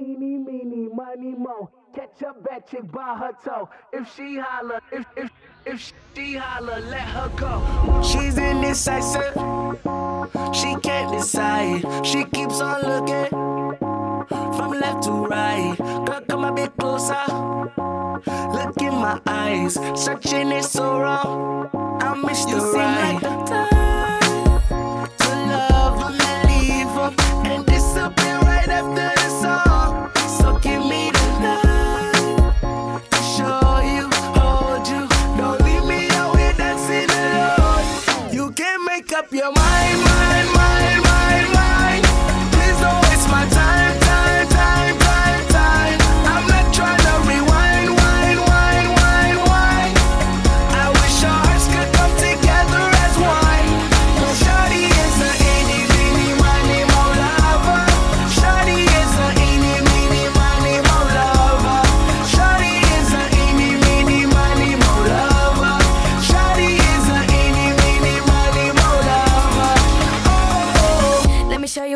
Eeny, meeny, miny, mo. Catch a bad chick by her toe. If she holler, if if if she holler, let her go. She's indecisive. She can't decide. She keeps on looking from left to right. Girl, come a bit closer. Look in my eyes. Searching is so wrong. I miss you the right. Like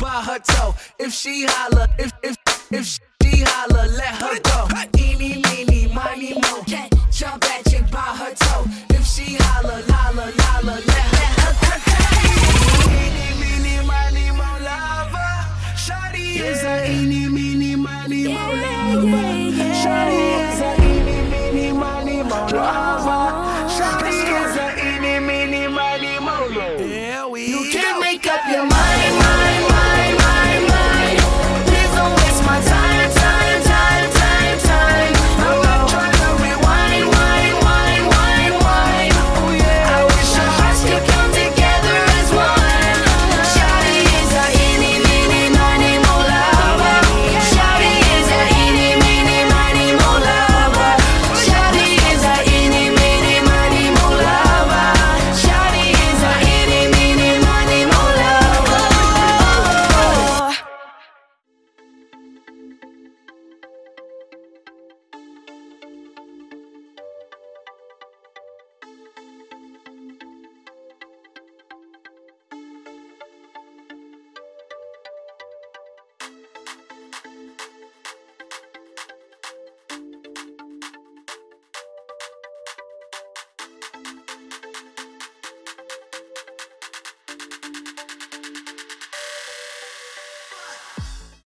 by her toe. If she holler, if if if she holler, let her go. Eeny, meeny, miny, mo. Can't jump at you, by her toe. If she holler, holler, holler, let her go. Eeny, meeny, miny, mo lover. Shawty is a eeny, meeny, miny, mo lover. Shawty is a eeny, meeny, miny, mo lover. Shawty is a eeny, meeny, miny, mo lover. There we You can make up your